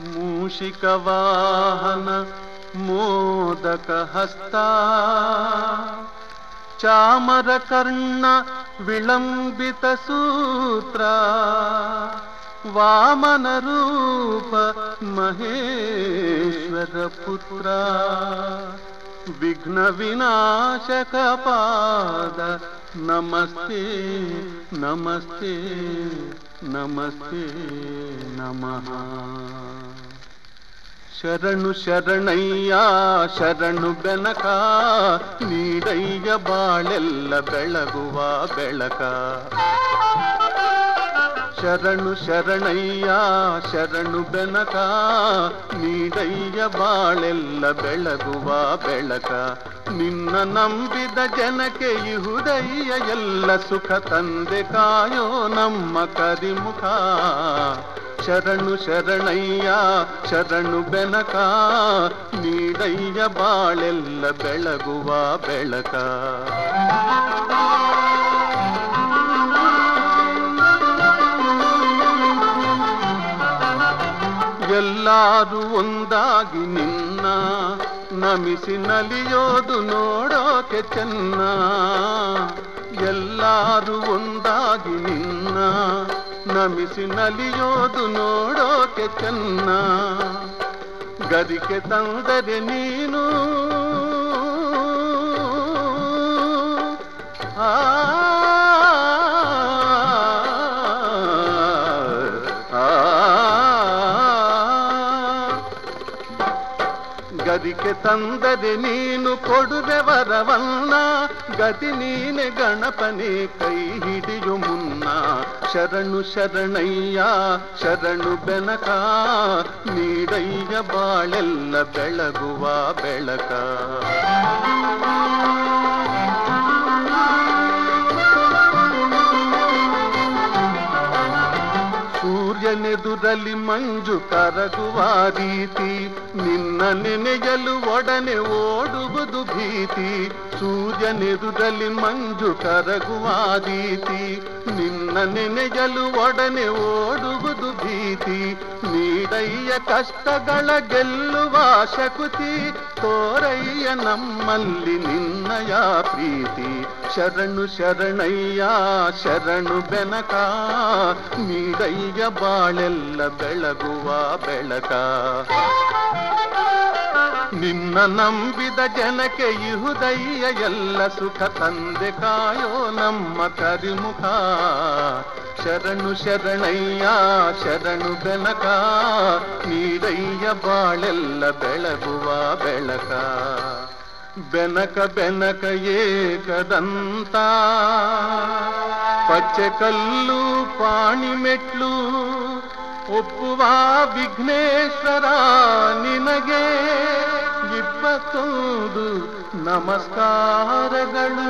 मूषिकवाहन मोदकहस्ता। चामरकर्ण विलम्बितसूत्रा। वामनरूप महेश्वरपुत्रा। विघ्नविनाशकपाद नमस्ते। ನಮಸ್ತೆ ನಮಸ್ತೆ ನಮಃ. ಶರಣು ಶರಣಯ್ಯ ಶರಣು ಬೆನಕ ನೀಡಯ್ಯ ಬಾಳೆಲ್ಲ ಬೆಳಗುವ ಬೆಳಕ. ಶರಣು ಶರಣಯ್ಯ, ಶರಣು ಬೆನಕ, ನೀಡಯ್ಯ ಬಾಳೆಲ್ಲ ಬೆಳಗುವ ಬೆಳಕ. ನಿನ್ನ ನಂಬಿದ ಜನಕ್ಕೆ ಇಹುದಯ್ಯ ಎಲ್ಲ ಸುಖ ತಂದೆ ಕಾಯೋ ನಮ್ಮ ಕರಿಮುಖ ಶರಣು ಶರಣಯ್ಯ, ಶರಣು ಬೆನಕ, ನೀಡಯ್ಯ ಬಾಳೆಲ್ಲ ಬೆಳಗುವ ಬೆಳಕ. ಎಲ್ಲಾರು ಒಂದಾಗಿ ನಿನ್ನ ನಮಿಸಿ ನಲಿಯೋದು ನೋಡೋಕೆ ಚೆನ್ನ. ಎಲ್ಲಾರು ಒಂದಾಗಿ ನಿನ್ನ ನಮಿಸಿ ನಲಿಯೋದು ನೋಡೋಕೆ ಚೆನ್ನ. ಗದಿಕೆ ತಂದರೆ ನೀನು ಗದಿಕೆ ತಂದದೆ ನೀನು ಕೊಡುವೆ ವರವನ್ನ, ಗದಿ ನೀನೆ ಗಣಪನೆ ಕೈ ಹಿಡಿಯು ಮುನ್ನ. ಶರಣು ಶರಣಯ್ಯ, ಶರಣು ಬೆನಕ, ನೀಡಯ್ಯ ಬಾಳೆಲ್ಲ ಬೆಳಗುವ ಬೆಳಕ. ಸೂರ್ಯನೆದುರಲಿ ಮಂಜು ಕರಗುವ ರೀತಿ, ನಿನ್ನ ನೆನೆಯಲು ಒಡನೆ ಓಡುವುದು ಭೀತಿ. ಸೂರ್ಯನೆದುರಲಿ ಮಂಜು ಕರಗುವ ರೀತಿ, ನಿನ್ನ ನೆನೆಯಲು ಒಡನೆ ಓಡುವುದು ಭೀತಿ. ನೀಡಯ್ಯ ಕಷ್ಟಗಳ ಗೆಲ್ಲುವ ಶಕುತಿ ತೋರಯ್ಯ ನಮ್ಮಲ್ಲಿ ನಿನ್ನಯ ಪ್ರೀತಿ? ಶರಣು ಶರಣಯ್ಯ ಶರಣು ಬೆನಕ ನೀಡಯ್ಯ ಬಾಳೆಲ್ಲ ಬೆಳಗುವ ಬೆಳಕ. ನಿನ್ನ ನಂಬಿದ ಜನಕ್ಕೆ ಇಹುದಯ್ಯ ಎಲ್ಲ ಸುಖ ತಂದೆ ಕಾಯೋ ನಮ್ಮ ಕರಿಮುಖ ಶರಣು ಶರಣಯ್ಯ ಶರಣು ಬೆನಕ ನೀಡಯ್ಯ ಬಾಳೆಲ್ಲ ಬೆಳಗುವ ಬೆಳಕ ಬೆನಕ ಬೆನಕ ಏಕದಂತ ಪಚ್ಚೆ ಕಲ್ಲು ಪಾಣಿ ಮೆಟ್ಲು ಒಪ್ಪುವ ವಿಘ್ನೇಶ್ವರ ಇಪ್ಪತ್ತೊಂದು ನಮಸ್ಕಾರಗಳು.